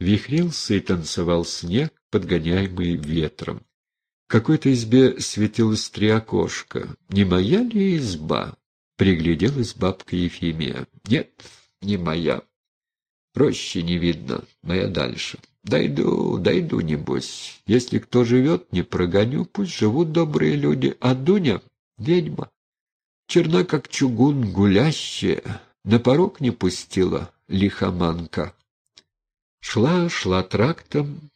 Вихрился и танцевал снег, подгоняемый ветром. В какой-то избе светилось три окошка. Не моя ли изба? Пригляделась бабка Ефимия. Нет, не моя. Проще не видно, моя дальше. Дойду, дойду, небось. Если кто живет, не прогоню, пусть живут добрые люди. А Дуня — ведьма. Черна, как чугун, гулящая, на порог не пустила лихоманка. Шла, шла трактом,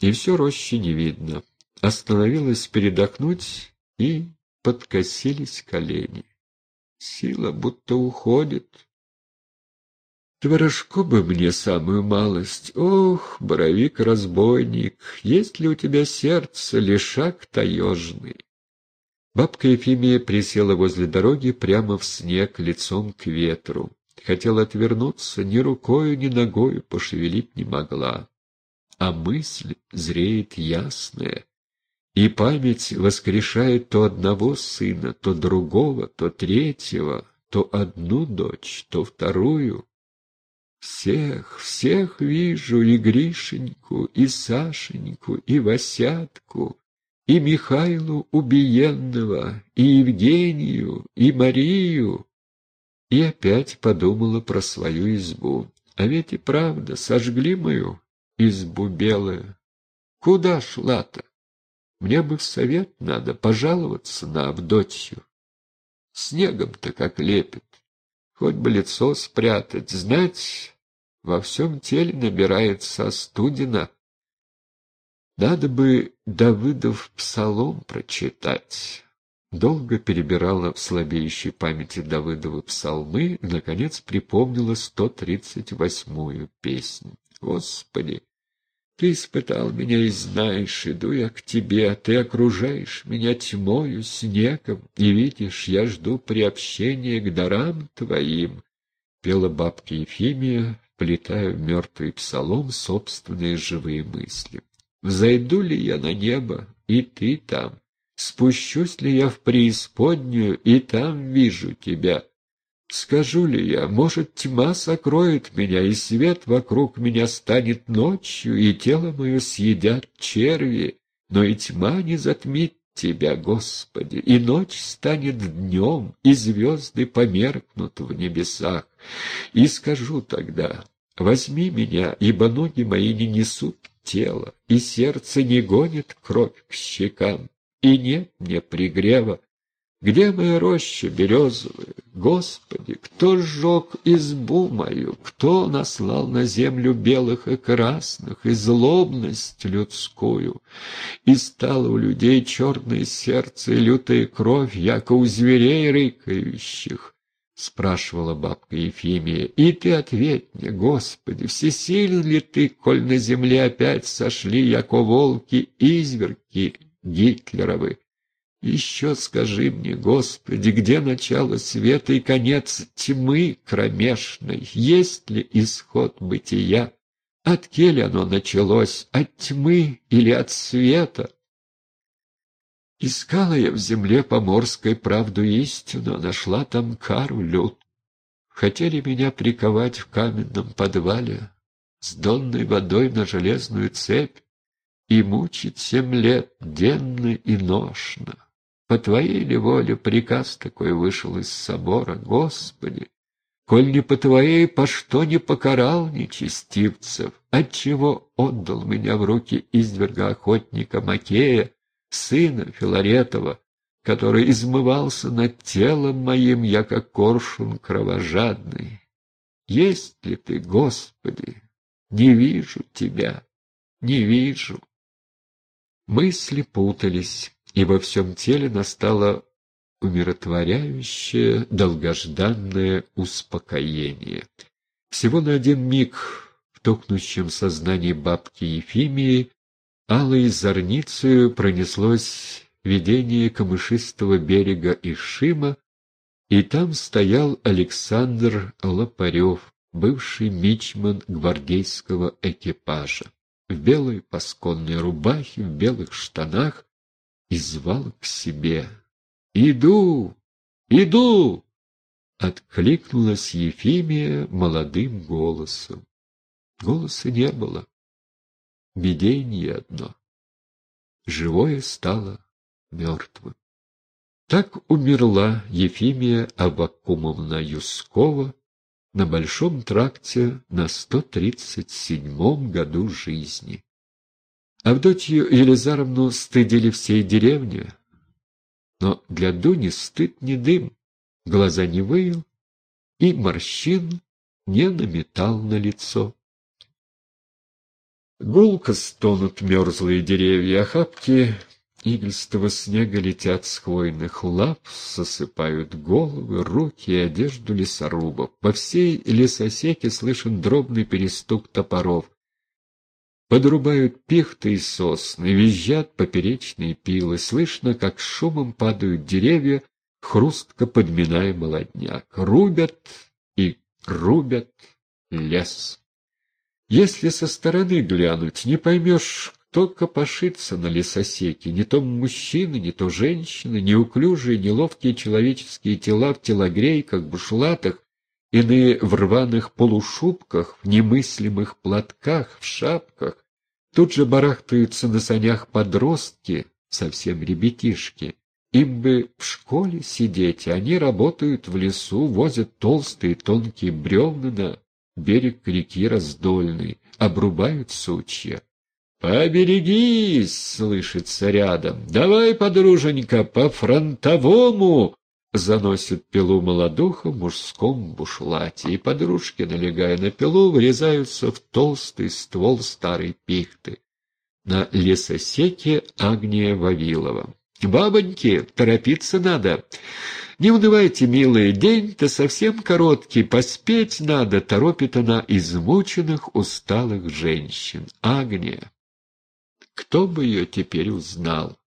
и все рощи не видно. Остановилась передохнуть, и подкосились колени. Сила будто уходит. Творожку бы мне самую малость. Ох, боровик-разбойник, есть ли у тебя сердце, лишак таежный? Бабка Ефимия присела возле дороги прямо в снег, лицом к ветру. Хотела отвернуться, ни рукою, ни ногою пошевелить не могла. А мысль зреет ясная, и память воскрешает то одного сына, то другого, то третьего, то одну дочь, то вторую. Всех, всех вижу, и Гришеньку, и Сашеньку, и Васятку, и Михайлу Убиенного, и Евгению, и Марию. И опять подумала про свою избу. А ведь и правда, сожгли мою избу белую. Куда шла-то? Мне бы в совет надо пожаловаться на Авдотью. Снегом-то как лепит. Хоть бы лицо спрятать, знать, во всем теле набирается остудина. Надо бы Давыдов псалом прочитать. Долго перебирала в слабеющей памяти Давыдовы псалмы наконец, припомнила сто тридцать восьмую песню. Господи, ты испытал меня и знаешь, иду я к тебе, а ты окружаешь меня тьмою, снегом, и видишь, я жду приобщения к дарам твоим. Пела бабка Ефимия, вплетая в мертвый псалом собственные живые мысли. Взойду ли я на небо, и ты там? Спущусь ли я в преисподнюю, и там вижу тебя? Скажу ли я, может, тьма сокроет меня, и свет вокруг меня станет ночью, и тело мое съедят черви, но и тьма не затмит Тебя, Господи, и ночь станет днем, и звезды померкнут в небесах. И скажу тогда, возьми меня, ибо ноги мои не несут тело, и сердце не гонит кровь к щекам, и нет мне пригрева. Где моя роща березовая? Господи, кто сжег избу мою? Кто наслал на землю белых и красных, и злобность людскую? И стало у людей черное сердце и лютая кровь, яко у зверей рыкающих. — спрашивала бабка Ефимия. — И ты ответь мне, Господи, всесилен ли ты, коль на земле опять сошли, яко волки, изверги Гитлеровы? Еще скажи мне, Господи, где начало света и конец тьмы кромешной? Есть ли исход бытия? От кель оно началось, от тьмы или от света? Искала я в земле поморской правду истину, нашла там кару люд. Хотели меня приковать в каменном подвале с донной водой на железную цепь и мучить семь лет денно и ношно. По твоей ли воле приказ такой вышел из собора, Господи? Коль не по твоей, по что не покарал нечестивцев? Отчего отдал меня в руки изверга охотника Макея, сына Филаретова, который измывался над телом моим, я как коршун кровожадный. Есть ли ты, Господи? Не вижу тебя, не вижу. Мысли путались, и во всем теле настало умиротворяющее, долгожданное успокоение. Всего на один миг в тухнущем сознании бабки Ефимии Алой зорницею пронеслось видение камышистого берега Ишима, и там стоял Александр Лопарев, бывший мичман гвардейского экипажа, в белой пасконной рубахе, в белых штанах, и звал к себе. «Иду! Иду!» Откликнулась Ефимия молодым голосом. Голоса не было. видение одно. Живое стало мертвым. Так умерла Ефимия Аввакумовна Юскова на Большом тракте на 137-м году жизни. Авдотью Елизаровну стыдили всей деревни, но для Дуни стыд не дым, глаза не выил и морщин не наметал на лицо. Гулко стонут мерзлые деревья, охапки игольстого снега летят с хвойных лап, сосыпают головы, руки и одежду лесорубов. По всей лесосеке слышен дробный перестук топоров. Подрубают пихты и сосны, визжат поперечные пилы, слышно, как шумом падают деревья, хрустко подминая молодняк. Рубят и рубят лес. Если со стороны глянуть, не поймешь, кто копошится на лесосеке, не то мужчины, не то женщины, неуклюжие, неловкие человеческие тела в телогрейках, бушлатах, иные в рваных полушубках, в немыслимых платках, в шапках. Тут же барахтаются на санях подростки, совсем ребятишки. Им бы в школе сидеть, а они работают в лесу, возят толстые тонкие бревна на берег реки Раздольный, обрубают сучья. «Поберегись!» — слышится рядом. «Давай, подруженька, по-фронтовому!» Заносит пилу молодуха в мужском бушлате, и подружки, налегая на пилу, врезаются в толстый ствол старой пихты. На лесосеке Агния Вавилова. «Бабоньки, торопиться надо!» «Не унывайте, милые, день-то совсем короткий, поспеть надо», — торопит она измученных, усталых женщин. Агния. Кто бы ее теперь узнал?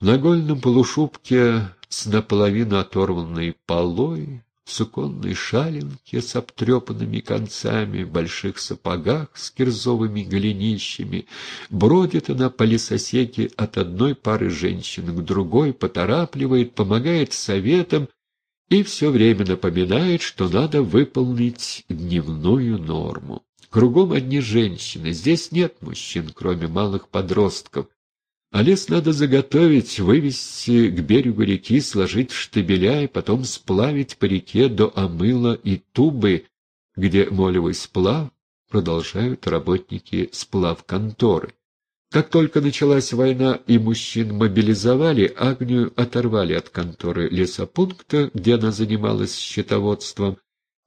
В нагольном полушубке с наполовину оторванной полой, в суконной шаленке с обтрепанными концами, больших сапогах с кирзовыми голенищами, бродит она по лесосеке от одной пары женщин к другой, поторапливает, помогает советам и все время напоминает, что надо выполнить дневную норму. Кругом одни женщины, здесь нет мужчин, кроме малых подростков. А лес надо заготовить, вывести к берегу реки, сложить в штабеля и потом сплавить по реке до Амыла и Тубы, где молевый сплав продолжают работники сплав-конторы. Как только началась война и мужчин мобилизовали, Агнию оторвали от конторы лесопункта, где она занималась счетоводством,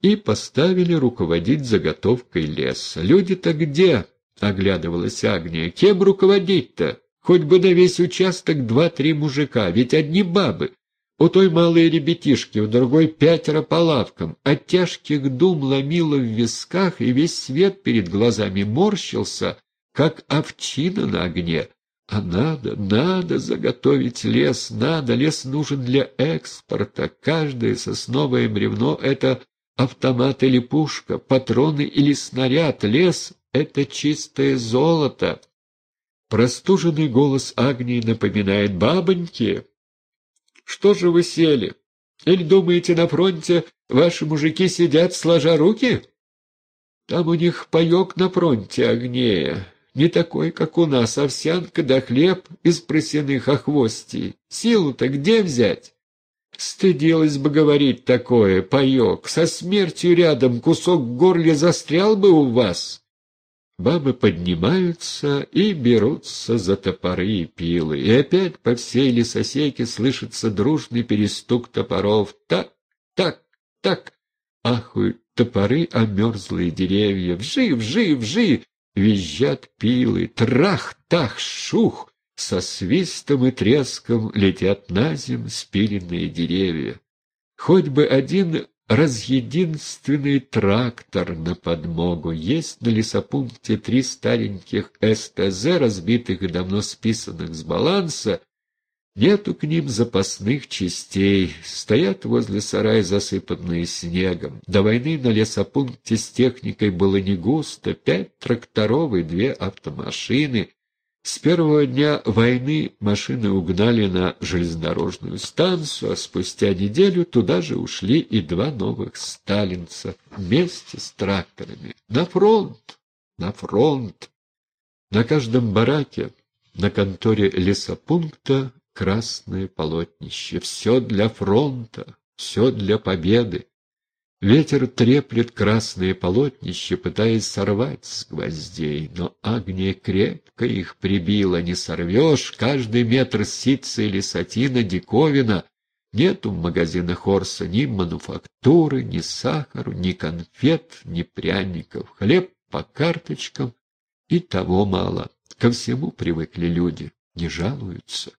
и поставили руководить заготовкой леса. «Люди-то где?» — оглядывалась Агния. «Кем руководить-то? Хоть бы на весь участок два-три мужика, ведь одни бабы. У той малые ребятишки, у другой пятеро по лавкам. От тяжких дум ломило в висках, и весь свет перед глазами морщился, как овчина на огне. А надо, надо заготовить лес, надо, лес нужен для экспорта. Каждое сосновое бревно — это автомат или пушка, патроны или снаряд, лес — это чистое золото. Простуженный голос Агнии напоминает «Бабоньки, что же вы сели? Или думаете, на фронте ваши мужики сидят сложа руки? Там у них паек на фронте, Агнея, не такой, как у нас, овсянка да хлеб из просяных охвостей. Силу-то где взять?» Стыдилась бы говорить такое, паек. Со смертью рядом кусок в застрял бы у вас. Бабы поднимаются и берутся за топоры и пилы, и опять по всей лесосеке слышится дружный перестук топоров. Так, так, так, ахуют топоры, а мерзлые деревья. Вжи, вжи, вжи, визжат пилы. Трах, тах, шух, со свистом и треском летят на земь спиленные деревья. Хоть бы один разъединственный трактор на подмогу. Есть на лесопункте три стареньких СТЗ, разбитых и давно списанных с баланса. Нету к ним запасных частей, стоят возле сарая, засыпанные снегом. До войны на лесопункте с техникой было не густо, пять тракторов и две автомашины — с первого дня войны машины угнали на железнодорожную станцию, а спустя неделю туда же ушли и два новых сталинца вместе с тракторами. На фронт! На фронт! На каждом бараке, на конторе лесопункта красное полотнище. Все для фронта, все для победы. Ветер треплет красные полотнища, пытаясь сорвать с гвоздей, но Агния крепко их прибила, не сорвешь, каждый метр ситца или сатина диковина. Нету в магазинах Хорса ни мануфактуры, ни сахара, ни конфет, ни пряников. Хлеб по карточкам и того мало. Ко всему привыкли люди, не жалуются.